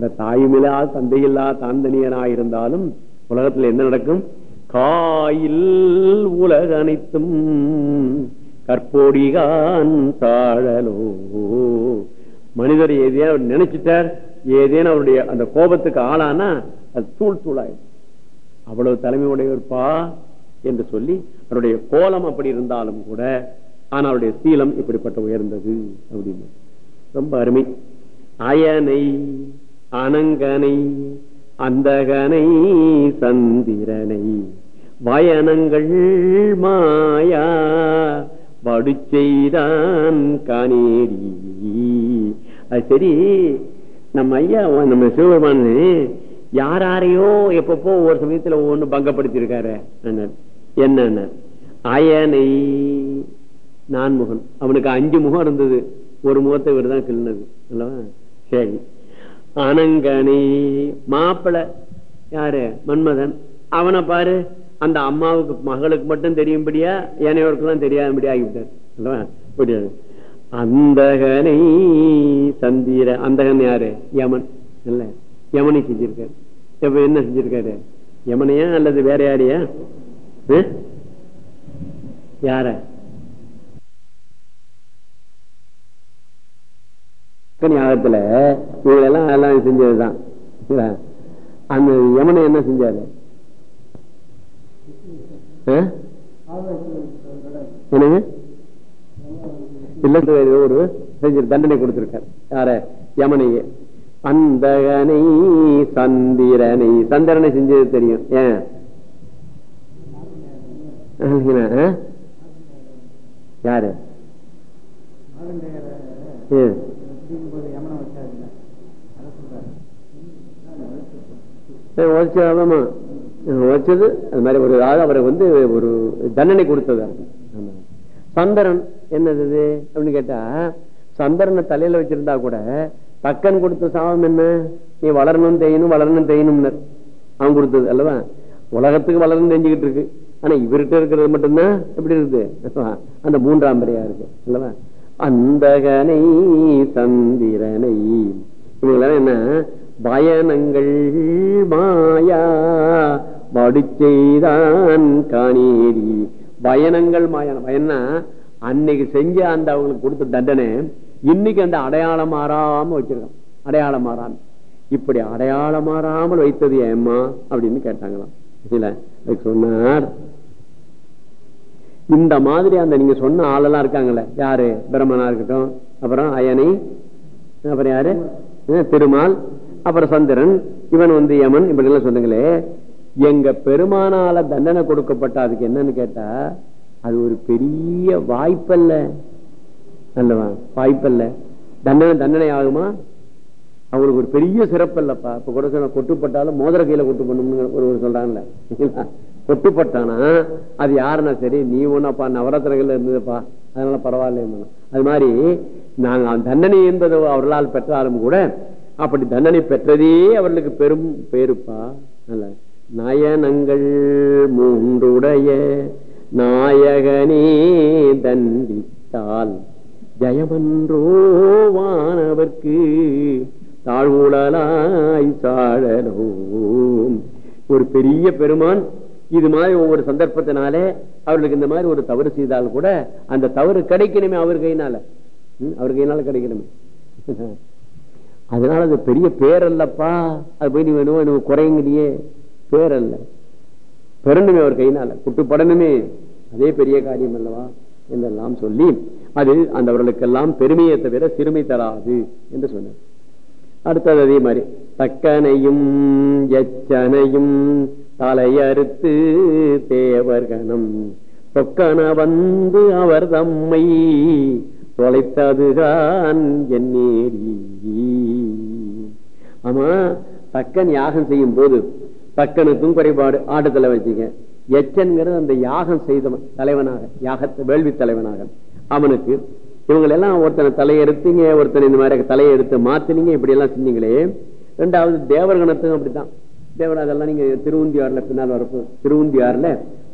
அப்படிப்பட்ட தாயுமில்லா தந்தையில்லா தாந்தனியனா இருந்தாலும் உலகத்துல என்ன நடக்கும்? காயில் உலக அனைத்தும் கற்போடிகான் தாழலோ. மனிதர் ஏதேனும் அவர் நினைச்சிட்டார் ஏதேனும் அவருடைய அந்த கோபத்துக்கு ஆளானா அது தூள் தூளாயிடும். அவ்வளவு தலைமை உடையவர்ப்பா என்று சொல்லி அவருடைய கோலம் அப்படி இருந்தாலும் கூட ஆனா அவருடைய சீலம் இப்படிப்பட்ட உயர்ந்தது அப்படின்னு. ரொம்ப அருமை. அயனை அனங்கனை அந்தகனை சந்திரனை. வயனங்கள் மாயா வடுச்செய்தான் காணேடி அது சரி நம்ம ஐயா நம்ம சிவபெருமான் யாரையோ எப்பப்போ ஒவ்வொரு சமயத்துல ஒவ்வொன்னு பங்கப்படுத்தியிருக்காரு. என்ன அயனை நான்முகன். அவனுக்கு அஞ்சு முகம் இருந்தது. ஒரு முகத்தை இவர் தான் அல்லவா? சரி. அனங்கனி. மாப்பிள யாரு? மன்மதன். அவனை பாரு அந்த அம்மாவுக்கு மகளுக்கு மட்டும் தெரியும்படியா ஏனையோருக்கெல்லாம் தெரியாதபடி ஆகிவிட்டார். அந்தகனை சந்திர அந்தகன் யாரு? யமன். இல்ல யமனை செஞ்சிருக்காரு. இப்ப என்ன செஞ்சிருக்காரு? யமனையா அல்லது வேற யாரையா? யார? யாகத்துல இவங்க எல்லாம் எல்லாம் செஞ்சதுதான் அந்த யமனை என்ன செஞ்சாரு? என்னங்க இல்ல ஒரு செஞ்சு தண்டனை கொடுத்திருக்காரு. யார? யமனையே. அந்தகனை சந்திரனை சந்திரனை செஞ்சது தெரியும். ஏன்? யாரு? உழைச்சது அது மாதிரி ஒரு அவரை வந்து ஒரு தண்டனை கொடுத்தது. சந்திரன் என்னது அப்படின்னு கேட்டா சந்திரனை தலையில வச்சிருந்தா கூட பக்கன் கொடுத்த சாபம் என்ன? நீ வளரணும் தெய்யணும் வளரணும் தெய்யணும் அவன் கொடுத்தது அல்லவா? உலகத்துக்கு வளரணும் தெரிஞ்சுக்கிட்டு இருக்கு. ஆனா இவர்கிட்ட இருக்கிறது மட்டும்தான் எப்படி இருக்குது? அந்த மூன்றாம் பிறையா இருக்கு அல்லவா? அந்தகனை சந்திரனை இவங்களாம் என்ன? பயணங்கள் மாயா. வடுச்செய்தான் காணேரி. பயணங்கள் மாயான பயன்னா அன்னைக்கு செஞ்ச அந்த அவங்களுக்கு கொடுத்த தண்டனை இன்னைக்கு அந்த அடையாளம் மாறாம வச்சிருக்கோம் அடையாளம் மாறாம. இப்படி அடையாளம் மாறாமல் வைத்தது ஏம்மா? அப்படின்னு கேட்டாங்களாம். இல்ல சொன்னார். இந்த மாதிரி அந்த நீங்க சொன்ன ஆளெல்லாம் இருக்காங்கல்ல. யாரு? பிரம்மனா இருக்கட்டும். அப்புறம் அயனை. அப்புறம் யாரு? திருமால். அப்புறம் சந்திரன். இவன் வந்து யமன். இப்படி எல்லாம் சொன்னீங்களே எங்க பெருமானால தண்டனை கொடுக்கப்பட்ட அதுக்கு என்னன்னு கேட்டா அது ஒரு பெரிய வாய்ப்பல்ல. அல்லவா? வாய்ப்பல்ல. தண்டனை தண்டனை ஆகுமா? அவங்களுக்கு ஒரு பெரிய சிறப்பு இல்லப்பா இப்ப கூட சொன்ன கொட்டுப்பட்டாலும் மோதிர கையில கொட்டு பண்ணும்னு ஒரு சொல்றாங்கல்ல. கொட்டுப்பட்டானா அது யாருன்னா சரி நீ ஒன்னப்பா நவரத்தினங்கள்ல இருந்ததுப்பா. அதனால பரவாயில்ல அது மாதிரி நாங்க தண்டனை என்பது அவர்களால் பெற்றாலும் கூட அப்படி தண்டனை பெற்றதே அவர்களுக்கு பெரும் பேருப்பா அல்ல நயனங்கள் மூன்றுடைய நாயகனே தண்டித்தால் ஜயமன்றோ வானவர்க்கு தாழ்வுடலாய் சாழலோ ஒரு பெரிய பெருமான் இது மாதிரி ஒவ்வொரு சந்தர்ப்பத்தினாலே அவர்களுக்கு இந்த மாதிரி ஒரு தவறு செய்தால் கூட அந்த தவறு கிடைக்கணுமே அவர் கையினால. அவர் கையினால கிடைக்கணுமே. அதனால அது பெரிய பேர் அல்லப்பா அது போய் நீ வேணும் எனக்கு பேர் பேரல்ல. பெறணுமே அவர் கையினால. குட்டுப்படணுமே. அதே பெரிய காரியம் அல்லவா? என்றெல்லாம் சொல்லி அது அந்த அவர்களுக்கெல்லாம் பெருமையை தவிர சிறுமை தராது என்று சொன்னார். அடுத்தது அதே மாதிரி தக்கனையும் எச்சனையும் தலையறுத்து தேவர்கணம். தொக்கன வந்து அவர் தம்மை தொலைத்ததுதான் என்னேரி ஆமா தக்கன் யாகம் செய்யும் போது தக்கனுக்கும் குறைபாடு ஆட்டத்துல வச்சுங்க. எச்சன்கிறது அந்த யாகம் செய்தவன் தலைவனாக யாகத்தை வேள்வி தலைவனாக. அவனுக்கு இவங்களெல்லாம் ஒருத்தனை தலையெடுத்தீங்க ஒருத்தனை இந்த மாதிரி தலையெடுத்து மாத்தினீங்க இப்படி எல்லாம் செஞ்சீங்களே ரெண்டாவது தேவர்கணத்துக்கும் அப்படித்தான். தேவர் அதெல்லாம் நீங்க திருவுந்தியாறுல பின்னால் வரப்போ திருவுந்தியாறுல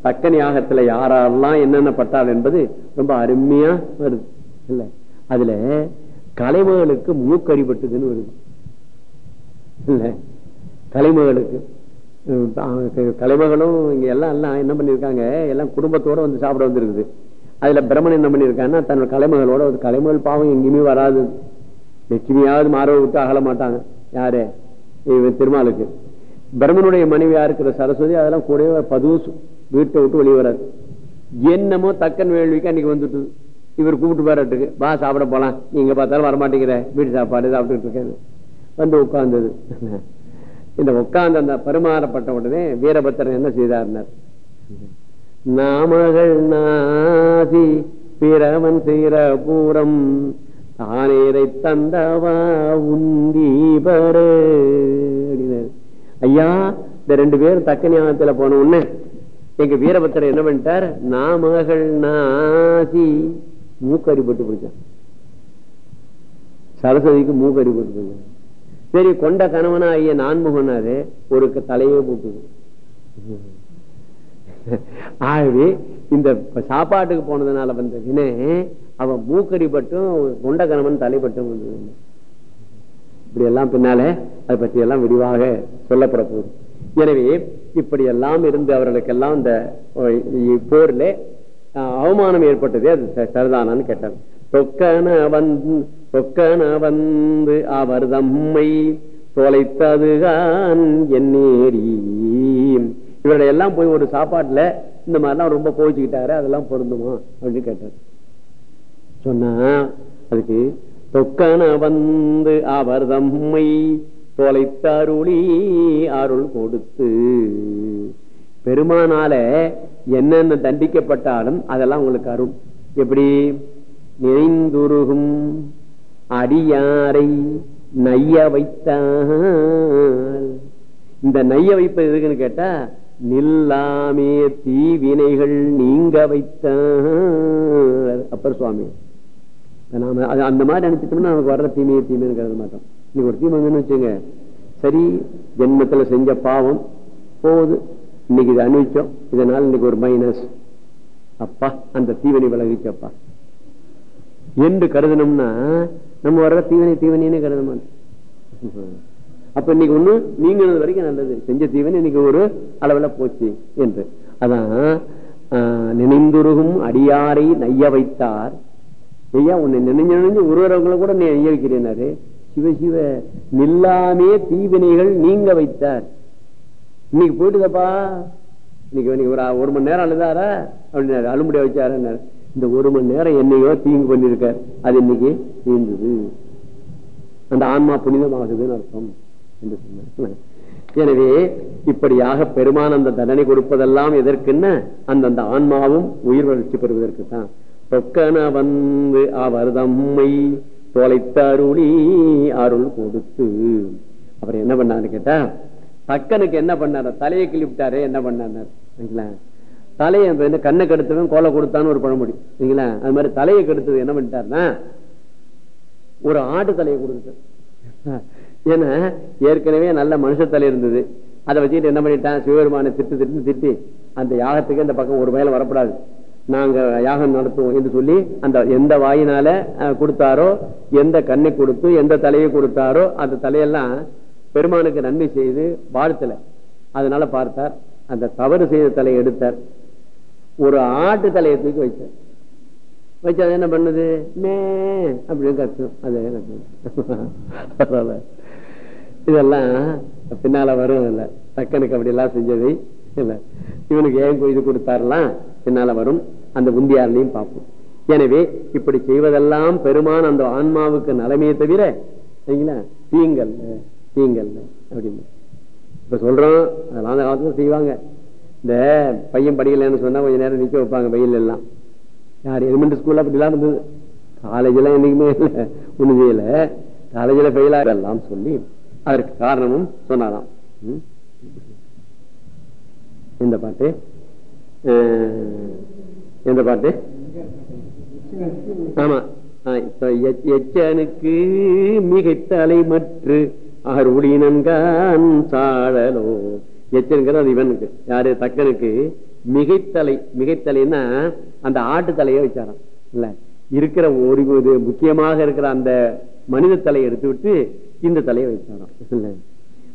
தக்கன் யாகத்துல யாரெல்லாம் என்னென்ன பட்டாள் என்பது ரொம்ப அருமையா வருது. இல்ல. அதுல கலைமகளுக்கு மூக்கடிபட்டுதுன்னு வருது. இல்ல. கலைமகளுக்கு கலைமகளும் இங்க எல்லாம் எல்லாம் என்ன பண்ணிருக்காங்க? எல்லாம் குடும்பத்தோட வந்து சாப்பிட வந்திருக்குது. அதுல பிரம்மன் என்ன பண்ணிருக்காங்கன்னா தன்னோட கலைமகளோட ஒரு கலைமகள் பாவம் எங்கேயுமே வராது. லட்சுமியாவது மாறவை விட்டு அகல மாட்டாங்க. யாரு? திருமாலுக்கு. பிரம்மனுடைய மனைவியா இருக்கிற சரஸ்வதி அதெல்லாம் கூடவே பதுசு வீட்டை விட்டு வெளியே வராது என்னமோ தக்கன் வேள்விக்கு அன்னைக்கு வந்துட்டு இவர் கூப்பிட்டு பாராட்டுக்கு வா சாப்பிட போலாம். நீங்க பார்த்தாலும் வரமாட்டேங்கிற. வீட்டு சாப்பாடு சாப்பிட்டுட்டு இருக்கேன் வந்து உட்கார்ந்தது. இந்த உட்கார்ந்த அந்த பரிமாறப்பட்ட உடனே வீரபத்திரன் என்ன செய்தார்னார். நாமகள் நாசி பிறவன் செய்கிற பூரம் தானேரை தந்தவா உந்தீபரு அப்படின்னாரு. ஐயா இந்த ரெண்டு பேரும் தக்க ஞானத்துல போன உடனே எங்க வீரபத்திரர் என்ன பண்ணிட்டார்? நாமகள் நாசி. மூக்கறி போட்டு பிடிச்சான் சரஸ்வதிக்கு மூக்கறி போட்டு பிடிச்சான் சரி கொண்ட கணவனா ஐயா நான்முகனாரு ஒரு தலையே போட்டுது ஆகவே இந்த சாப்பாட்டுக்கு போனதுனால வந்த வினே அவன் மூக்கடிப்பட்டும் கொண்ட கணவன் தலைப்பட்டும் வந்தது. இப்படி எல்லாம் பின்னால அதை பற்றி எல்லாம் விரிவாக சொல்லப்பட போகுது. எனவே இப்படி எல்லாம் இருந்து அவர்களுக்கெல்லாம் இந்த போர்ல அஹ், அவமானம் ஏற்பட்டதே அது சரிதானான்னு கேட்டாங்க. தொக்கன வந்து தொக்கன வந்து அவர் தம்மை தொலைத்ததுகான் என்னேரி இவருடைய எல்லாம் போய் ஒரு சாப்பாட்டுல இந்த மாதிரிலாம் ரொம்ப கோவிச்சுக்கிட்டாரு அதெல்லாம் பொருந்துமா அப்படின்னு கேட்டார். சொன்னா அதுக்கு தொக்கன வந்து அவர் தம்மை தொலைத்தருளி அருள் கொடுத்து. பெருமானால என்னென்ன தண்டிக்கப்பட்டாலும் அதெல்லாம் உங்களுக்கு அருள். எப்படி? நிறைந்துருகும் அடியாரை நைய வைத்தால். இந்த நைய வைப்பது எதுக்குன்னு கேட்டா நில்லாமே தீவினைகள் நீங்க வைத்தார். அப்பர் சுவாமி. நாம அது அந்த மாதிரி நினைச்சிட்டோம்னா நமக்கு வர்ற தீமையை தீமைன்னு கருத மாட்டோம். இன்னைக்கு ஒரு தீமை வந்துன்னு வச்சுங்க சரி ஜென்மத்துல செஞ்ச பாவம் போகுது. இன்னைக்கு இதை அனுபவிச்சோம். இதனால இன்னைக்கு ஒரு மைனஸ் அப்பா அந்த தீவனை விலகிச்சப்பா என்று கருதணும்னா நம்ம வர்ற தீவனை தீவனைன்னு கருத மாட்டோம். அப்ப இன்னைக்கு ஒண்ணு நீங்கினது வரைக்கும் நல்லது. செஞ்ச தீவனை இன்னைக்கு ஒரு அளவுல போச்சு என்று. அதான் ஆஹ், நினைந்துருகும் அடியாரை நைய வைத்தார். ஐயா உன்னை நினைஞ்சு நினைஞ்சு ஒருவரவங்களை கூட நீ நெய்ய சிவசிவ சிவ சிவ நில்லாமே தீவினைகள் நீங்க வைத்தார். இன்னைக்கு போயிட்டுதப்பா. இன்னைக்கு இன்னைக்கு ஒரு ஒரு மணி நேரம் அழுதாரா? அப்படின்னாரு. அழுமுடிய வச்சாரு இந்த ஒரு மணி நேரம் என்னையோ தீங்கு பண்ணிருக்கார் அது இன்னைக்கு தீர்ந்தது அந்த ஆன்மா புனிதமாகுதுன்னு அர்த்தம் என்று சொன்னார். எனவே இப்படியாக பெருமான் அந்த தண்டனை கொடுப்பதெல்லாம் எதற்குன்னு? அந்தந்த ஆன்மாவும் உயிர் வளர்ச்சி பெறுவதற்கு தான் தொக்கன வந்து அவர் தம்மை தொலைத்தருளி அருள் கொடுத்து. அப்புறம் என்ன பண்ணாரு கேட்டா தக்கனுக்கு என்ன பண்ணாரு? தலையை கிழிப்பிட்டாரு என்ன பண்ணாரு சரிங்களா? தலையை இப்ப கண்ணை கெடுத்தவன் கோலை கொடுத்தான்னு ஒரு பழமொழி. சரிங்களா? அது மாதிரி தலையை கெடுத்தது என்ன பண்ணிட்டாருன்னா ஒரு ஆட்டு தலையை கொடுத்துட்டார் ஏன்னா ஏற்கனவே நல்ல மனுஷ தலை இருந்தது. அதை வச்சுக்கிட்டு என்ன பண்ணிட்டான்? சிவபெருமான திட்டு திட்டு திட்டி. அந்த யாகத்துக்கு இந்த பக்கம் ஒரு மேல வரப்படாது. நாங்க யாகம் நடத்துவோம் என்று சொல்லி அந்த எந்த வாயினால கொடுத்தாரோ எந்த கண்ணை கொடுத்து எந்த தலையை கொடுத்தாரோ அந்த தலையெல்லாம் பெருமானுக்கு நன்மை செய்து வாழ்த்தல. அதனால பார்த்தார் அந்த தவறு செய்த தலையை எடுத்தார். ஒரு ஆட்டு தலையை தூக்கி வைத்தார். வச்சு அது என்ன பண்ணுது? மே அப்படின்னு கத்தும். அது கத்தும் இதெல்லாம் பின்னால வரும் இல்ல. தக்கனுக்கு அப்படி எல்லாம் செஞ்சது இல்ல. இவனுக்கு ஏன் இது கொடுத்தாரலாம் பின்னால வரும். அந்த உந்தியாரிலையும் பார்ப்போம். எனவே இப்படி செய்வதெல்லாம் பெருமான் அந்த ஆன்மாவுக்கு நலமே தவிர சரிங்களா? தீங்கல்ல தீங்கல்ல அப்படின்னு. இப்ப சொல்றோம் அதெல்லாம் அந்த காலத்துல செய்வாங்க. இந்த பையன் படிக்கலன்னு சொன்னா கொஞ்ச நேரம் நிக்க வைப்பாங்க வெயில் எல்லாம். யார் எலிமெண்ட் ஸ்கூல்ல அப்படிலாம் இருந்தது? காலேஜ்ல என்னைக்குமே இல்லை. ஒண்ணு செய்யல காலேஜ்ல ஃபெயில் எல்லாம் சொல்லி அதற்கு காரணமும் சொன்னாராம். இந்த பாட்டு எந்த பாட்டு? ஆமா. ஆ, இப்ப எச்- எச்சனுக்கு மிகைத்தலை மற்று அருளினன்கான் சாழலோ. எச்சனுங்கிறது அது இவனுக்கு. யாரு? தக்கனுக்கு. மிகைத்தலை மிகைத்தலைன்னா அந்த ஆட்டு தலையை வச்சாராம். இல்ல இருக்கிற ஒரு இது முக்கியமாக இருக்கிற அந்த மனித தலையை எடுத்து விட்டு இந்த தலையை வச்சாராம். இல்ல.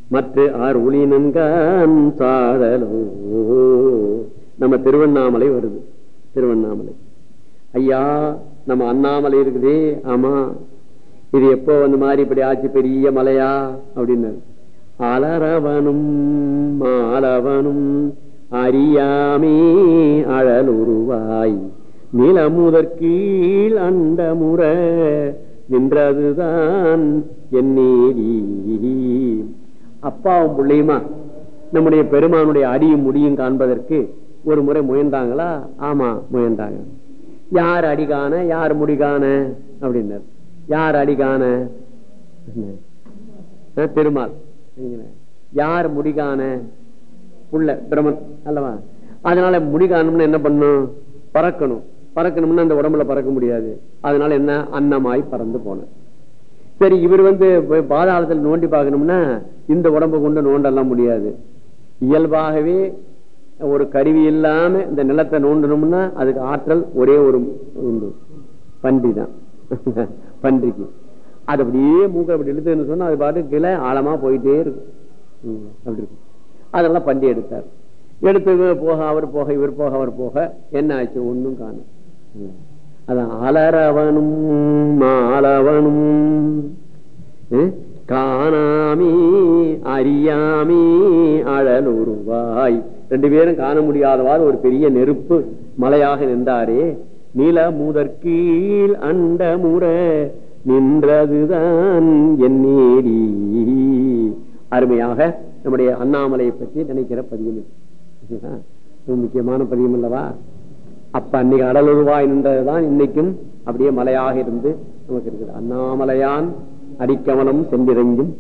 மற்ற ஆர் ஒளினன்கான் சாடலோ நம்ம திருவண்ணாமலை வருது. திருவண்ணாமலை. ஐயா நம்ம அண்ணாமலை இருக்குதே ஆமா. இது எப்போ வந்து மாதிரி இப்படி ஆச்சு பெரிய மலையா? அப்படின்னாரு. அலரவனும் மாலவனும் அறியாமே அழலுருவாய். நிலமுதற்கீழ் அண்டமுற நின்றதுதான் என் நீதி. அப்பாவும் பிள்ளையுமா நம்முடைய பெருமானுடைய அடியும் முடியும் காண்பதற்கு ஒரு முறை முயன்றாங்களா? ஆமா முயன்றாங்க. யார் அடிகான யார் முடிகான அப்படின்னார். யார் அடிகான பெருமாள். யார் முடிகான உள்ள பிரமன் அல்லவா? அதனால முடிகானம்னு என்ன பண்ணும்? பறக்கணும். பறக்கணும்னா அந்த உடம்புல பறக்க முடியாது. அதனால என்ன? அன்னமாய் பறந்து போன. சரி இவர் வந்து பாதாளத்தில் நோண்டி பார்க்கணும்னா இந்த உடம்பு கொண்டு நோண்டெல்லாம் முடியாது. இயல்பாகவே ஒரு கருவி இல்லாம இந்த நிலத்தை நோண்டணும்னா அதுக்கு ஆற்றல் ஒரே ஒரு உண்டு. பன்றி தான். பன்றிக்கு. அது அப்படியே மூக்க அப்படி இழுத்துன்னு சொன்னா அது பாட்டு கீழே ஆழமா போயிட்டே இருக்கும். அப்படி இருக்கும். அதெல்லாம் பண்டி எடுத்தார். எடுத்து போக அவர் போக இவர் போக அவர் போக என்ன ஆச்சு? ஒன்னும் காணும். அதான் அலரவனும் மாலவனும். காணாமி அறியாமி அழலுருவாய். ரெண்டு பேரும் காண முடியாதவாறு ஒரு பெரிய நெருப்பு மலையாக நின்றாரே. நில முதற்கீழ் அண்ட முற நின்றதுதான் என் நேரி அருமையாக நம்முடைய அண்ணாமலையை பற்றி நினைக்கிற பதியம் முக்கியமான பதியம் அல்லவா? அப்ப அன்னைக்கு அடலுருவாய் நின்றதுதான் இன்னைக்கும் அப்படியே மலையாக இருந்து நமக்கு இருக்குது. அண்ணாமலையான் அடிக்கவனம் சென்றிறங்கும்.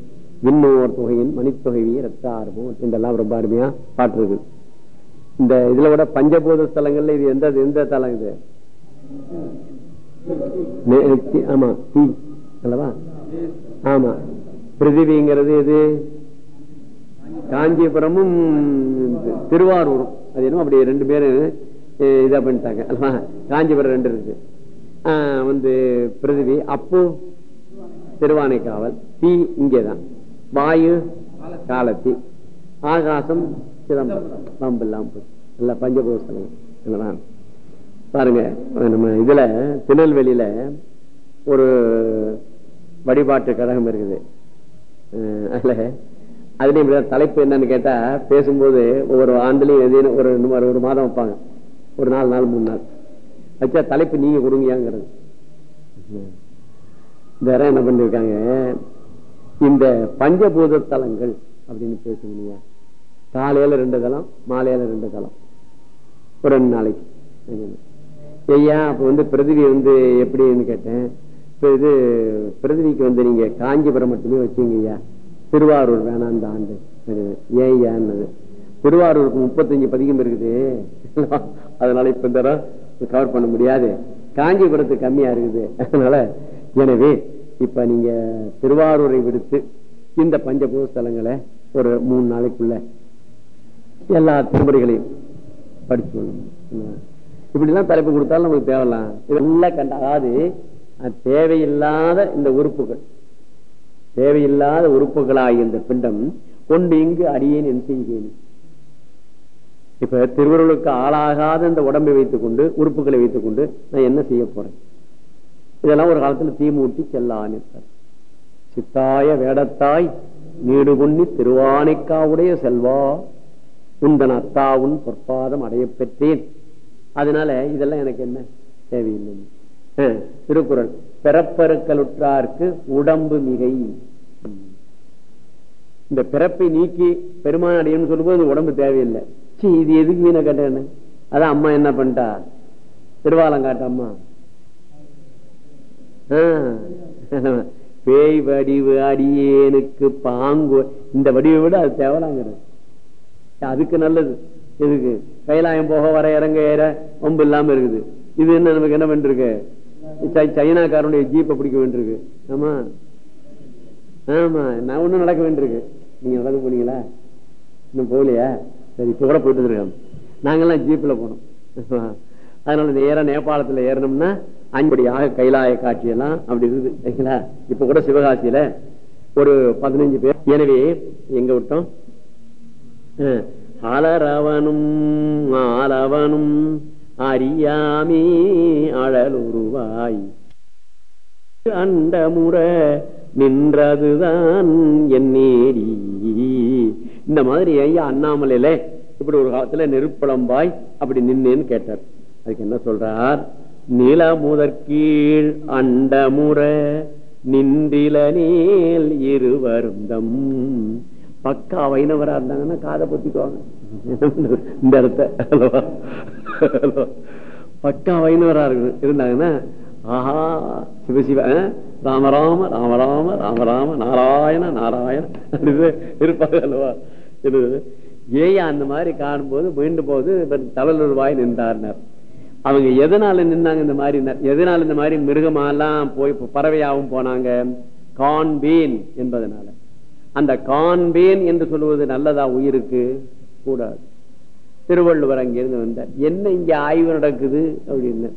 விண்ணோர் தொகையின் மனிதொகையை ரத்த ஆர்வம் என்றெல்லாம் ரொம்ப அருமையா பாட்டு இருக்குது இந்த இதுல கூட பஞ்சபூத ஸ்தலங்கள்ல இது எந்த எந்த தலம் இது? ஆமா தீ அல்லவா? ஆமா. பிருத்திவிங்கிறது இது காஞ்சிபுரமும் திருவாரூரும். அது என்ன அப்படி ரெண்டு பேரும் இதா பண்ணிட்டாங்க. அல்லவா? காஞ்சிபுரம் ரெண்டு இருக்கு. வந்து பிருத்திவி அப்பு திருவானைக்காவல் தீ இங்கேதான். வாயு காலத்தி. ஆகாசம் சிதம்பரம். பாருங்க நம்ம இதுல திருநெல்வேலியில ஒரு வழிபாட்டு கழகம் இருக்குது. அதுல அதுலயும் தலைப்பு என்னன்னு கேட்டா பேசும்போது ஒவ்வொரு ஆண்டுலயும் எதையும் ஒரு ஒரு மாதம் வைப்பாங்க. ஒரு நாலு நாள் மூணு நாள். வச்சா தலைப்பு நீங்க கொடுங்கயாங்கிறது. வேற என்ன பண்ணிருக்காங்க? இந்த பஞ்சபூத தலங்கள் அப்படின்னு பேசுவீங்க காலையில ரெண்டு தளம் மாலையில ரெண்டு தளம் ஒரு ரெண்டு நாளைக்கு. ஐயா அப்ப வந்து பிரதிவி வந்து எப்படின்னு கேட்டேன். இப்ப இது பிரதிவிக்கு வந்து நீங்க காஞ்சிபுரம் மட்டுமே வச்சுங்க ஐயா. திருவாரூர் வேணாம் இந்த ஆண்டு. ஏன் ஐயான்னு திருவாரூருக்கு முப்பத்தஞ்சு பதிகம் இருக்குது. அதனால இப்ப இந்த கவர் பண்ண முடியாது. காஞ்சிபுரத்துக்கு கம்மியா இருக்குது. அதனால எனவே இப்ப நீங்க திருவாரூரை விடுத்து இந்த பஞ்சபூத ஸ்தலங்களை ஒரு மூணு நாளைக்குள்ள எல்லா திருமுறைகளையும் படிச்சு இப்படி எல்லாம் தலைப்பு கொடுத்தாலும் நமக்கு தேவலாம் இதெல்லாம் கண்ட அதாவது தேவையில்லாத இந்த உறுப்புகள். தேவையில்லாத உறுப்புகளாகிய இந்த பிண்டம் கொண்டு இங்கு அடியேன் என் செய்கிறேன்? இப்ப திருவருளுக்கு ஆளாகாத இந்த உடம்பை வைத்துக் கொண்டு உறுப்புகளை வைத்துக் கொண்டு நான் என்ன செய்ய போறேன்? இதெல்லாம் ஒரு காலத்துல தீமூட்டி செல்லான் சித்தாய வேடத்தாய் நீடு பொன்னி திருவானைக்காவுடைய செல்வா. உந்தன் அத்தாவுன் பொற்பாதம் அடைய பெற்றேன். அதனால இதெல்லாம் எனக்கு என்ன தேவையில்லை? திருக்குறள். பிறப்பருக்கலுற்றார்க்கு உடம்பு மிகை. இந்த பிறப்பை நீக்கி பெருமான அடையன்னு சொல்லும்போது உடம்பு தேவையில்லை. சி இது எதுக்கு வீணை கேட்டேன்னு? அதான் அம்மா என்ன பண்ணிட்டா? திருவாலங்காட்டு அம்மா. பேய் வடிவு அடியேனுக்கு பாங்கு. இந்த வடிவை விட அது தேவலாங்கிறது. அதுக்கு நல்லது. எதுக்கு? கைலாயம் போக வர இறங்க ஏற ஒம்பு இல்லாம இருக்குது. இது என்ன நமக்கு என்ன பண்ணிருக்கு சைனாக்காரனுடைய ஜீப்பை பிடிக்க வேண்டியிருக்கு. ஆமா. ஆமா. நான் ஒண்ணும் நடக்க வேண்டியிருக்கு. நீங்க நடக்க போனீங்களா? இன்னும் போகலையா? சரி இப்ப கூட போயிட்டு இருக்காங்க நாங்கெல்லாம் ஜீப்ல போனோம். அதனால நேரம் நேபாளத்துல ஏறணும்னா அன்படியாக கைலாய காட்சி எல்லாம் அப்படி இருக்குது. சரிங்களா? இப்ப கூட சிவகாசியில ஒரு பதினஞ்சு பேர். எனவே எங்க விட்டோம்? அலரவனும் ஆலவனும் அறியாமே அழலுருவாய். அண்டமுற நின்றதுதான் என் நேரி. இந்த மாதிரி ஐயா அண்ணாமலையில இப்படி ஒரு காலத்துல நெருப்பளம்பாய் அப்படி நின்னேன்னு கேட்டார். அதுக்கு என்ன சொல்றார்? நில முதற்கீழ் அண்டமுற நின்றில நேல் இருவருந்தம். பக்கா வைணவரா இருந்தாங்கன்னா காதை பொத்திக்குவாங்க. இந்த இடத்த பக்கா வைணவரா இருக்கு இருந்தாங்கன்னா ஆஹா சிவசிவ ராமராம ராமராம ராமராம நாராயண நாராயண இருப்பாங்க அல்லவா ஏயா அந்த மாதிரி காணும்போது மீண்டும் போது தவளூர் வாய் நின்றார்னர். அவங்க எதனால நின்னாங்க இந்த மாதிரி? எதனால இந்த மாதிரி மிருகமாலாம் போய் பறவையாகவும் போனாங்க? கான்பீன் என்பதனால. அந்த கான்பேன் என்று சொல்லுவது நல்லதா உயிருக்கு? கூடாது. திருவள்ளுவர் அங்கிருந்து வந்தார். என்ன இங்க ஆய்வு நடக்குது அப்படின்னு.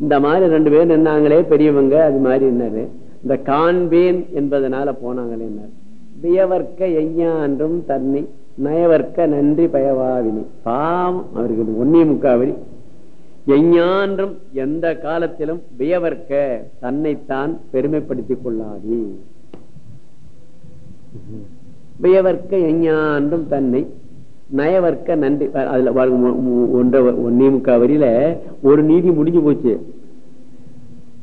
இந்த மாதிரி ரெண்டு பேர் நின்னாங்களே பெரியவங்க அது மாதிரி என்னாரு இந்த காண்பேன் என்பதனால போனாங்களே என்னார் வியவர்க்க எஞ்ஞான்றும் தன்னை நயவர்க்க நன்றி பயவாவினி. பாவம் அவருக்கு ஒன்னே முக்காவரி எஞ்ஞான்றும் எந்த காலத்திலும் வியவர்க்க தன்னைத்தான் பெருமைப்படுத்திக் கொள்ளாதே. வியவர்க்க எஞ்ஞான்றும் தன்னை நயவர்க்க நன்றி அதுல ஒன்ற மு- ஒன்றை ஒன்னே வரியில ஒரு நீதி முடிஞ்சு போச்சு.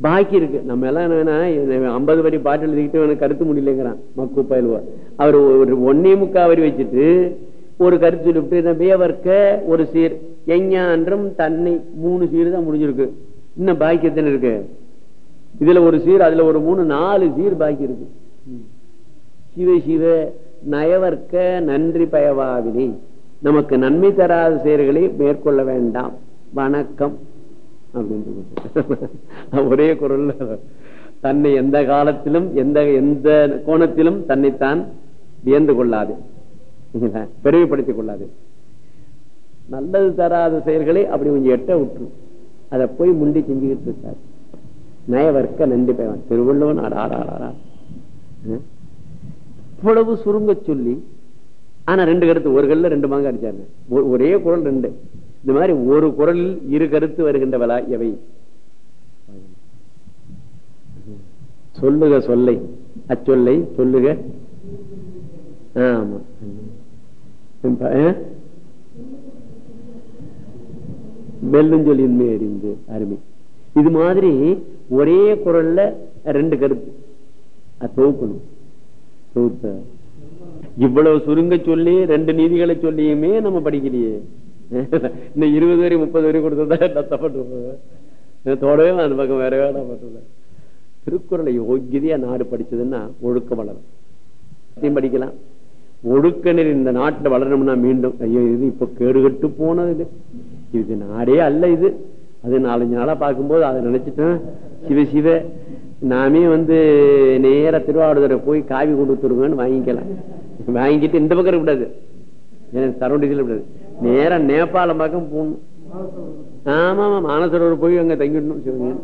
பாக்கி இருக்கு. நம்ம எல்லாம் என்னன்னா ஐம்பது வரி பாட்டு எழுதிக்கிட்டு கருத்து முடியலங்கிறான். மக்கு பயிலுவா. அவர் ஒரு ஒன்னே முக்கா வரி வச்சுட்டு ஒரு கருத்து சொல்லிவிட்டு வியவர்க்க ஒரு சீர் எஞ்ஞான்றும் தன்னை மூணு சீர் தான் முடிஞ்சிருக்கு. இன்னும் பாக்கி இருக்கு? இதுல ஒரு சீர் அதுல ஒரு மூணு நாலு சீர் பாக்கி இருக்கு. சிவ சிவ நயவர்க்க நன்றி பயவாவினி. நமக்கு நன்மை தராத செயல்களை மேற்கொள்ள வேண்டாம். வணக்கம். அப்படின்னு ஒரே குரல் தன்னை எந்த காலத்திலும் எந்த எந்த கோணத்திலும் தன்னைத்தான் வியந்து கொள்ளாது. பெருமைப்படுத்திக் கொள்ளாது. நல்லது தராத செயல்களை அப்படி கொஞ்சம் எட்ட விட்டுரும் அதை போய் முண்டி செஞ்சுக்கிட்டு இருக்காரு. நயவர்க்க நன்றி பயவான். திருவள்ளுவன் ஆடாடாடா இவ்வளவு சுருங்க சொல்லி ஆனா ரெண்டு கருத்து ஒரு கல்ல ரெண்டு மாங்க அடிச்சாங்க ஒரே குரல் ரெண்டு. இந்த மாதிரி ஒரு குரலில் இரு கருத்து வருகின்றவளா எவை? சொல்லுக சொல்லை. அச்சொல்லை சொல்லுக. ஆமா. இப்ப, சொல்லின்மை அறிந்து அருமை. இது மாதிரி ஒரே குரல்ல ரெண்டு கருத்து. அது தொகுக்கணும். இவ்வளவு சுருங்க சொல்லி ரெண்டு நீதிகளை சொல்லியுமே நம்ம படிக்கலையே. இன்னும் இருபது வரை முப்பது வரை கொடுத்ததா நத்தப்பட்டு தோடவே அந்த பக்கம் வேற வேலை பட்டுள்ள திருக்குறளை யோகியதையா நாடு படிச்சதுன்னா ஒழுக்க வளரும். அதையும் படிக்கலாம். ஒழுக்க நெறி இந்த நாட்டுல வளரணும்னா மீண்டும் ஐயோ இது இப்ப கேடுகட்டு போனது இது. இது நாடே அல்ல இது. அது நாலஞ்சு நாளா பார்க்கும்போது அதை நினைச்சிட்டேன். சிவ சிவ. நாமே வந்து நேரா திருவாவூரை போய் காவி கொண்டு வந்துருங்கன்னு வாங்கிக்கலாம். வாங்கிட்டு இந்த பக்கம் இருக்கக்கூடாது சரௌண்டிங்ல விடாது நேரா நேபாளம் பக்கம் போகணும். ஆமா ஆமா மானசரோவர் போய் அங்க தங்கிடணும் சிவன்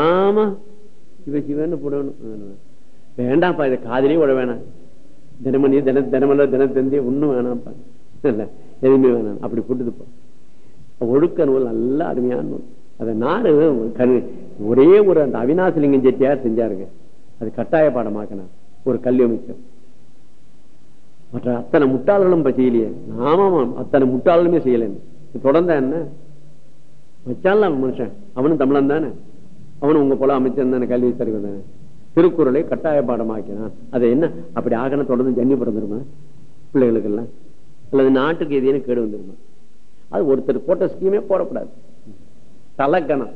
ஆமா இவ சிவன் போடணும். வேண்டாம்ப்பா இதை காதலே விட வேணாம். தினமணி தின தினமல்ல தினத்தந்தி ஒண்ணும் வேணாம்ப்பா. இல்ல எதுவுமே வேணாம். அப்படி போட்டுதுப்பா. ஒழுக்க நூல் நல்லா அருமையான நூல். அதை நாடு கரு ஒரே ஒரு அந்த அவினாசலிங்கம் செட்டியார் செஞ்சாருங்க. அது கட்டாய பாடமாக்கினார் ஒரு கல்வி அமைச்சர். மற்ற அத்தனை முட்டாள்களும் செய்யலையே. ஆமாமா அத்தனை முட்டாளுமே செய்யலன்னு. தொடர்ந்தா என்ன? வச்சான்ல மனுஷன். அவனும் தமிழன் தானே. அவனும் உங்க போல அமைச்சர் தானே கல்வி தலைவர் தானே. திருக்குறளை கட்டாய பாடமாக்கினான். அதை என்ன? அப்படி ஆகணும் தொடர்ந்து ஜன்னி பிறந்துருமா? பிள்ளைகளுக்கு எல்லாம் அல்லது நாட்டுக்கு எதையும் கேடு வந்துருமா? அது ஒருத்தர் போட்ட ஸ்கீமே போடக்கூடாது. தலகணம்.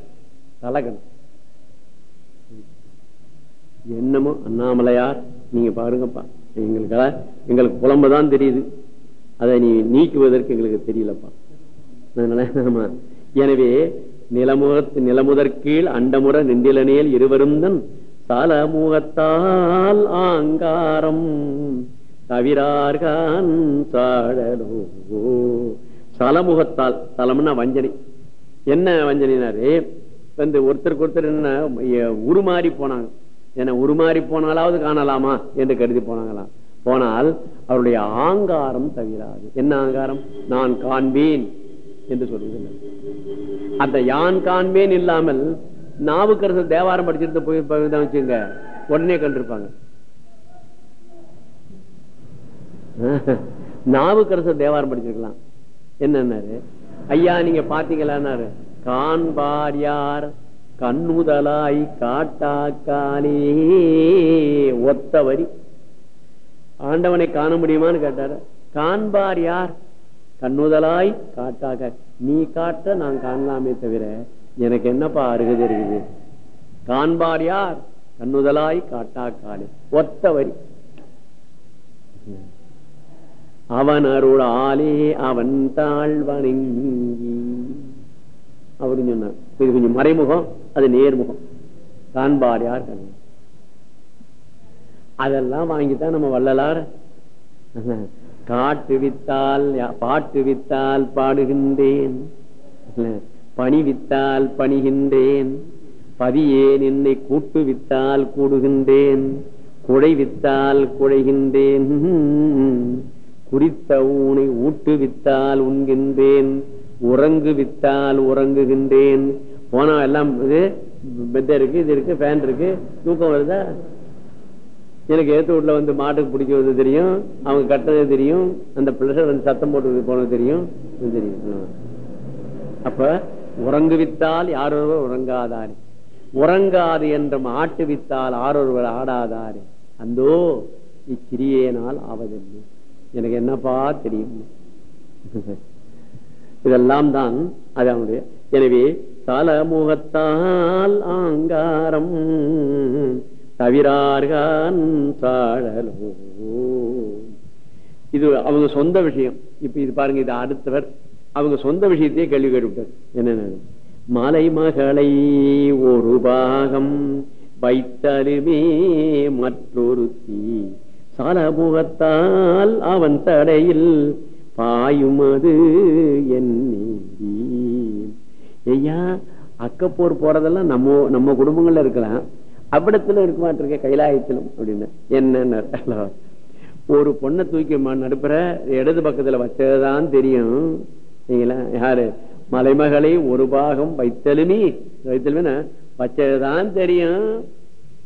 தலகணம். என்னமோ அண்ணாமலையார் நீங்க பாருங்கப்பா. எங்களுக்கு எங்களுக்கு புலம்புதான் தெரியுது. அதை நீ நீக்குவதற்கு எங்களுக்கு தெரியலப்பா. அதனால எனவே நிலமுகத்து நிலமுதற்கீழ் அண்டமுற நின்றிலனேல் இருவரும் தன் தலமுகத்தால் ஆங்காரம் தவிரார்கான் சாழலோ. சலமுகத்தால் தலம்னா வஞ்சனை. என்ன வஞ்சனைனாரு? வந்து ஒருத்தருக்கு ஒருத்தர் என்ன உருமாறி போனாங்க. என உருமாறி போனாலாவது காணலாமா என்று கருதி போனாங்களாம். போனால் அவருடைய ஆங்காரம் தவிராது. என்ன ஆங்காரம்? நான் காண்பேன் என்று சொல்வது அந்த யான் காண்பேன் இல்லாமல் நாவுக்கரசர் தேவாரம் படிச்சிருந்த போய் வச்சுங்க உடனே கண்டிருப்பாங்க. நாவுக்கரசர் தேவாரம் படிச்சிருக்கலாம். என்னன்னாரு ஐயா நீங்க பாத்தீங்களான்னாரு. காண்பார் யார்? கண்ணுதலாய் காட்டாக்காலே ஒத்த வரி ஆண்டவனை காண முடியுமான்னு கேட்டாரு. காண்பார் யார்? கண்ணுதலாய் காட்டாக நீ காட்ட நான் காணலாமே தவிர எனக்கு என்னப்பா அருகது இருக்குது? காண்பார் யார்? கண்ணுதலாய் காட்டாக்காலே ஒத்த வரி அவன் அருளாலே அவன் தாழ்வணங்கி. அப்படின்னு சொன்னார். இது கொஞ்சம் மறைமுகம் அது நேர்முகம். காண்பார் யார் அதெல்லாம் வாங்கித்தான் நம்ம வள்ளலார். காட்டு வித்தால் பாட்டு வித்தால் பாடுகின்றேன். பணி வித்தால் பணிகின்றேன். பதியேன் என்னை கூட்டு வித்தால் கூடுகின்றேன். குழை வித்தால் குழைகின்றேன். குறித்த ஊனை ஊட்டுவித்தால் உண்கின்றேன் உறங்கு வித்தால் உறங்குகின்றேன். போனா எல்லாம் இது பெட் இருக்கு இது இருக்கு ஃபேன் இருக்கு தூக்கம் வருதா? எனக்கு ஏத்து வீட்டில் வந்து மாட்டுக்கு பிடிக்கிறது தெரியும் அவங்க கட்டுறது தெரியும் அந்த பிள்ளைகள் வந்து சத்தம் போட்டு போனது தெரியும் தெரியும். அப்ப உறங்குவித்தால் யாரொருவர் உறங்காதாரு. உறங்காது என்றும் ஆட்டு வித்தால் ஆரொருவர் ஆடாதாரு. அந்தோ இச்சிறியேனால் ஆவதில்லை. எனக்கு என்னப்பா தெரியும்? இதெல்லாம் தான் அது அவனுடைய எனவே தலமுகத்தால் ஆங்காரம் தவிரார்கான் சாழலோ இது அவங்க சொந்த விஷயம். இப்ப இது பாருங்க இது அடுத்தவர். அவங்க சொந்த விஷயத்தையே கேள்வி கேட்டுவிட்டார். என்னென்ன? மலை மகளை ஒரு பாகம் வைத்தலுமே மற்றொரு தீ சலமுகத்தால் அவன் தடையில் பாயுமது என் ஐயா அக்கப்போர் போறதெல்லாம் நம்ம நம்ம குடும்பங்கள்ல இருக்கலாம். அவ்விடத்துல இருக்க மாட்டிருக்க கைலாயத்திலும் அப்படின்னு. என்ன ஒரு பொண்ணை தூக்கி நடுப்புற இடது பக்கத்துல வச்சதுதான் தெரியும். யாரு? மலைமகளை ஒரு பாகம் வைத்தலுமே வைத்தலுமே வச்சதுதான் தெரியும்.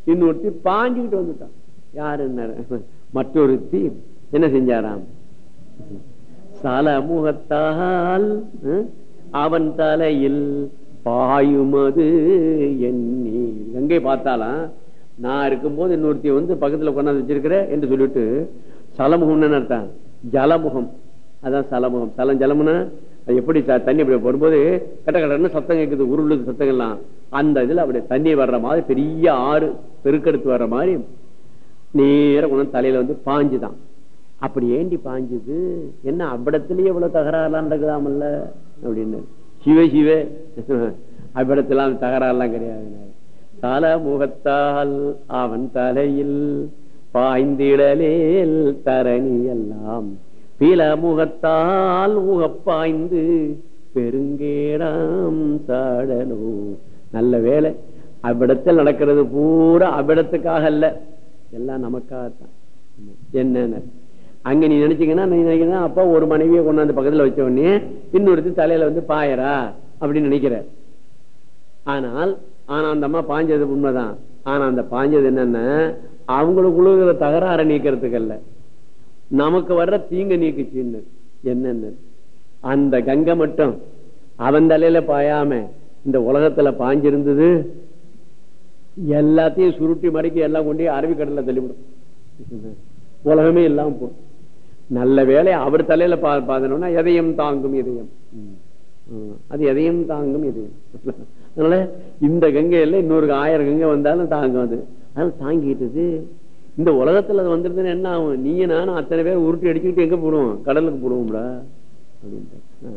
இன்னொருத்தி பாஞ்சுக்கிட்டு வந்துட்டான். யாரு மற்றொருத்தி என்ன செஞ்சாராம்? சலமுகத்தால் அவன் தலையில் பாயுமது எண்ணி கங்கை பார்த்தாலாம் நான் இருக்கும்போது இன்னொருத்தி வந்து பக்கத்துல கொண்டாந்து வச்சிருக்கிற என்று சொல்லிட்டு சலமுகம்னு அர்த்தம்? ஜலமுகம். அதான் சலமுகம். சலம் ஜலமுன்னா அது எப்படி தண்ணி அப்படி வரும்போது கட்ட கட்டன்னு சத்தம் கேட்குது உருளுது சத்தங்கள்லாம். அந்த இதுல அப்படி தண்ணி வர்ற மாதிரி பெரிய ஆறு பெருக்கெடுத்து வர்ற மாதிரி நேர கொண்டு தலையில வந்து பாஞ்சுதான். அப்படி ஏண்டி பாஞ்சுது? என்ன அவ்விடத்திலேயே இவ்வளவு தகராறுலாம் நடக்குதாமல்ல? அப்படின்னு. சிவ சிவ. அவ்விடத்தெல்லாம் தகராறுலாம் கிடையாது. தல முகத்தால் அவன் தலையில் பாய்ந்திடலேல் தரணி எல்லாம் பில முகத்தால் உகப்பாய்ந்து பெருங்கேடாம் சாடலோ நல்ல வேலை அவ்விடத்தில் நடக்கிறது பூரா அவ்விடத்துக்காக அல்ல எல்லாம் நமக்காகத்தான். என்ன அங்க நீ நினைச்சீங்கன்னா நீ நினைக்கிறா அப்பா ஒரு மனைவியை கொண்டாந்து பக்கத்துல வச்ச உடனே இன்னொருத்தி தலையில வந்து பாயரா அப்படின்னு நினைக்கிற. ஆனால் ஆனா அந்த அம்மா பாஞ்சது உண்மைதான். ஆனா அந்த பாஞ்சது என்னன்னா? அவங்களுக்குள்ள தகராற நீக்கிறதுக்கு அல்ல. நமக்கு வர்ற தீங்க நீக்குச்சுன்னு. என்னன்னு? அந்த கங்கை மட்டும். அவன் தலையில பாயாம இந்த உலகத்துல பாஞ்சிருந்தது எல்லாத்தையும் சுருட்டி மறைக்கி எல்லாம் கொண்டு அரபிக்கடல்ல தள்ளிவிடும். உலகமே இல்லாம போ நல்ல வேலை அவர் தலையில பார்த்தோம்னா எதையும் தாங்கும் இதயம் அது எதையும் தாங்கும் இதயம் அதனால இந்த கங்கையில இன்னொரு ஆயிரம் கங்கை வந்தாலும் தாங்கும் அது. அதனால தாங்கிட்டது இந்த உலகத்துல அது வந்துருதுன்னு என்ன ஆகும்? நீ நானும் அத்தனை பேர் உருட்டி அடிச்சுக்கிட்டு எங்க போடுவோம்? கடலுக்கு போடுவோம்டா. அப்படின்ட்டு.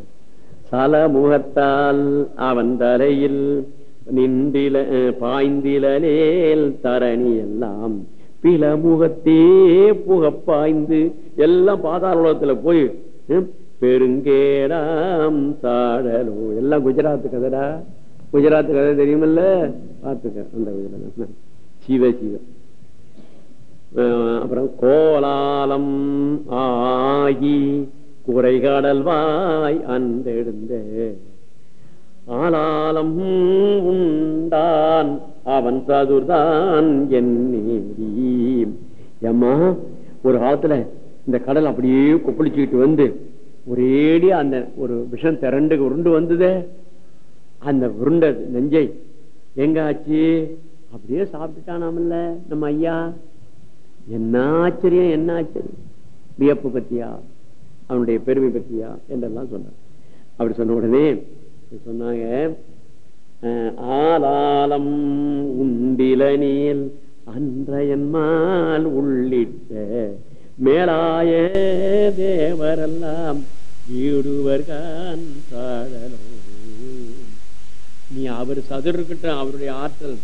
சல முகத்தால் அவன் தரையில் நின்றில பாய்ந்திலேல் தரணி எல்லாம் பில முகத்தே புகப்பாய்ந்து எல்லாம் பாதாள உலகத்துல போய் பெருங்கேடாம் சாடலோ எல்லாம் குஜராத் கதடா. குஜராத் கதை தெரியுமில்ல? பார்த்துக்க அந்த சிவ சிவ. அஹ் அப்புறம் கோலாலம் ஆகி அந்த அந்தெழுந்த. ஆளாலம் உண்டான். அவன் சதுர்தான் என்னேரி ஏம்மா ஒரு காலத்துல இந்த கடல் அப்படியே கொப்பளிச்சுக்கிட்டு வந்து ஒரேடி அந்த ஒரு விஷம் திரண்டு உருண்டு வந்ததே. அந்த உருண்ட நெஞ்சை எங்க ஆச்சு அப்படியே சாப்பிட்டுட்டானாமல்ல நம்ம ஐயா. என்ன ஆச்சரியம் என்ன ஆச்சரியம்? வியப்பு பத்தியா அவனுடைய பெருமை பத்தியா என்றெல்லாம் சொன்னார் அப்படி சொன்ன உடனே சொன்னாங்க. ஆலாலம் உண்டில நீல் அன்றையன்மால் உள்ளிட்ட மேலாய தேவரெல்லாம் வீடுவர்கான் சாடலோ நீ அவர் சதுர்கிட்ட அவருடைய ஆற்றல்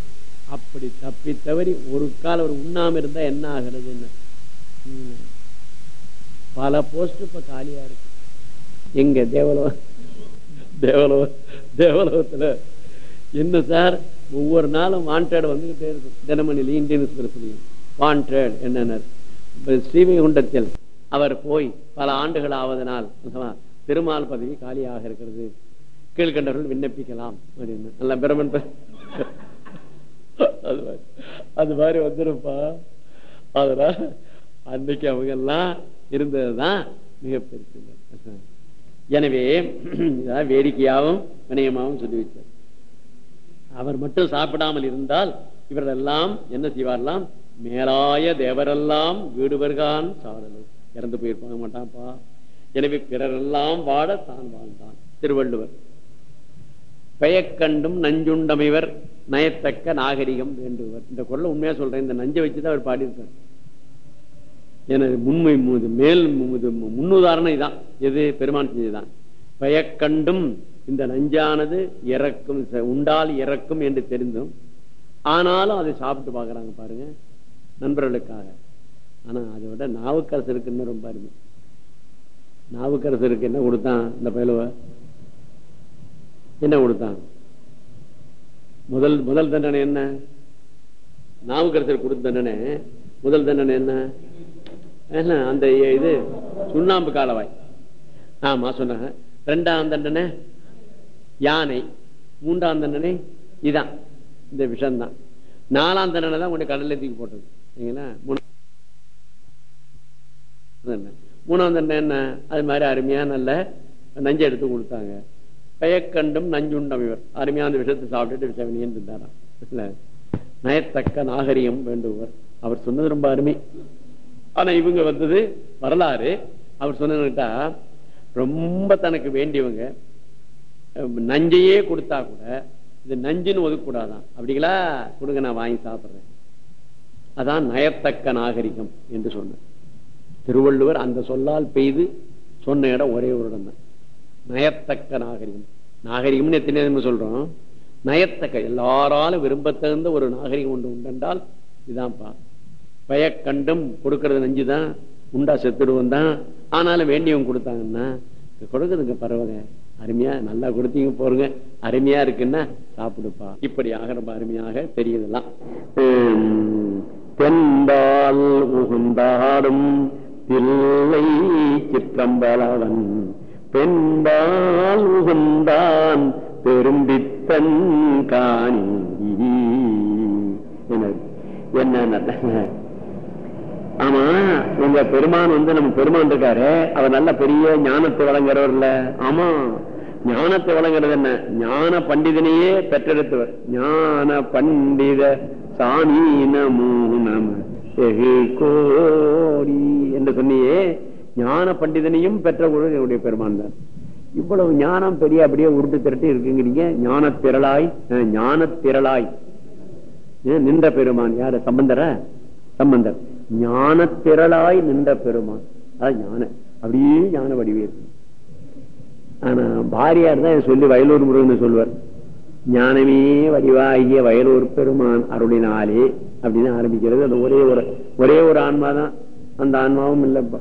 அப்படி தப்பி தவறி ஒரு கால் அவர் உண்ணாம இருந்தா என்ன ஆகிறதுன்னு. பல போஸ்ட் இப்ப காலியா இருக்கு. எங்க தேவலோ தேவலோ தேவலோகத்துல என்ன சார்? ஒவ்வொரு நாளும் வாண்டட் வந்துகிட்டே இருக்கும். தினமணில இந்தியன் எக்ஸ்பிரஸ்லயும் வாண்டட் என்னன்னார்? ஸ்ரீவைகுண்டத்தில் அவர் போய் பல ஆண்டுகள் ஆவதனால் திருமால் பதவி காலியாக இருக்கிறது. கீழ்கண்டவர்கள் விண்ணப்பிக்கலாம் அப்படின்னு. நல்ல பிரமன் அது மாதிரி அது மாதிரி வந்துருப்பா. அதனால அன்னைக்கு அவங்க எல்லாம் இருந்ததுதான் மிகப்பெரிய எனவே வேடிக்கையாகவும் வினயமாகவும் சொல்லி வைத்தார் அவர் மட்டும் சாப்பிடாமல் இருந்தால் இவரெல்லாம் என்ன செய்வாரெல்லாம் மேலாய தேவரெல்லாம் வீடுவர்கான் சாடலும் இறந்து போயிருப்பாங்க மாட்டான்ப்பா. எனவே பிறரெல்லாம் வாட தான் வாழ்ந்தான். திருவள்ளுவர். பெயக்கண்டும் நஞ்சுண்டமைவர் நயத்தக்க நாகரிகம் வேண்டுவர். இந்த குரலை உண்மையா சொல்றேன். இந்த நஞ்சை வச்சுதான் அவர் பாடியிருக்கார். எனது முன்மை மேல் மு- முன்னுதாரணம் இதான் எது? பெருமான் செஞ்சதுதான். பெயக்கண்டும் இந்த நஞ்சானது இறக்கும் ச- உண்டால் இறக்கும் என்று தெரிந்தும் ஆனாலும் அதை சாப்பிட்டு பார்க்குறாங்க பாருங்க நண்பர்களுக்காக. ஆனா அதை விட நாவுக்கரசருக்கு இன்னும் ரொம்ப அருமை. நாவுக்கரசருக்கு என்ன கொடுத்தான் இந்த பயிலுவ? என்ன கொடுத்தான்? முதல் முதல் தண்டனை என்ன? நாவுக்கரசர் கொடுத்த தண்டனை முதல் தண்டனை என்ன? அந்த இது? சுண்ணாம்பு காலவாய். ஆமா சொன்னாங்க. ரெண்டாம் தண்டனை யானை. மூன்றாம் தண்டனை இதான். இந்த விஷம்தான். நாலாம் தண்டனை தான் கொண்டு கடல்ல தூக்கி போட்டது. சரிங்களா? மூணாம் தண்டனை. என்ன? அது மாதிரி அருமையா நல்ல நஞ்சை எடுத்து கொடுத்தாங்க. பெயக்கண்டும் நஞ்சுண்டமைவர் அருமையா அந்த விஷத்தை சாப்பிட்டுட்டு விஷம் நீந்திருந்தாராம் இல்ல நயத்தக்க நாகரிகம் வேண்டுவர் அவர் சொன்னது ரொம்ப அருமை. ஆனா இவங்க வந்தது வரலாறு. அவர் சொன்னா ரொம்ப தனக்கு வேண்டியவங்க. நஞ்சையே கொடுத்தா கூட இது நஞ்சுன்னு ஒதுக்கூடாதான். அப்படிங்களா? கொடுங்க நான் வாங்கி சாப்பிட்றேன். அதான் நயத்தக்க நாகரிகம் என்று சொன்ன திருவள்ளுவர் அந்த சொல்லால் பெய்து சொன்ன இடம் ஒரே ஒரு இடம் தான். நயத்தக்க நாகரிகம். நாகரிகம்னு எத்தனை சொல்றோம்? நயத்தக்க எல்லாராலும் விரும்பத்தகுந்த ஒரு நாகரிகம் ஒன்று உண்டென்றால் இதான்ப்பா. பயக்கண்டும் கொடுக்கறது நஞ்சுதான் உண்டா செத்துடுவோம் தான் ஆனாலும் வேண்டியவங்க கொடுத்தாங்கன்னா கொடுக்குதுங்க பரவாயில்ல. அருமையா நல்லா கொடுத்தீங்க போருங்க. அருமையா இருக்குன்னா சாப்பிடுப்பா. இப்படியாக ரொம்ப அருமையாக தெரியுதெல்லாம் தென்பால் உகுந்தாடும் தில்லை சிற்றம்பலவன். பெண்பால் உகுந்தான் பெரும்பித்தன் காணி. என்ன என்ன? ஆமா உங்க பெருமான் வந்து நம்ம பெருமான் இருக்காரு. அவர் நல்ல பெரிய ஞானத்தை வழங்குறவர் இல்ல. ஆமா. ஞானத்தை வழங்குறது என்ன? ஞான பண்டிதனையே பெற்றெடுத்தவர். ஞான பண்டித வெகு கோடி என்று சொன்னியே ஞான பண்டிதனையும் பெற்ற குழு என்னுடைய பெருமான் தான். இவ்வளவு ஞானம் பெரிய அப்படியே உருட்டு திரட்டி இருக்குங்கிறீங்க. ஞான திரளாய் ஞான திரளாய் நின்ற பெருமான் யாரு? சம்பந்தர? சம்பந்தர். ஞான திரளாய் நின்ற பெருமான். அதான் ஞான. அப்படியே ஞான வடிவே இருக்கு. ஆனா பாரியார் தான் சொல்லி வயலூர் முருகன் சொல்லுவார் ஞானமே வடிவாகிய வயலூர் பெருமான் அருளினாலே அப்படின்னு ஆரம்பிக்கிறது. அது ஒரே ஒரு ஒரே ஒரு ஆன்மா தான். அந்த ஆன்மாவும் இல்லப்பா.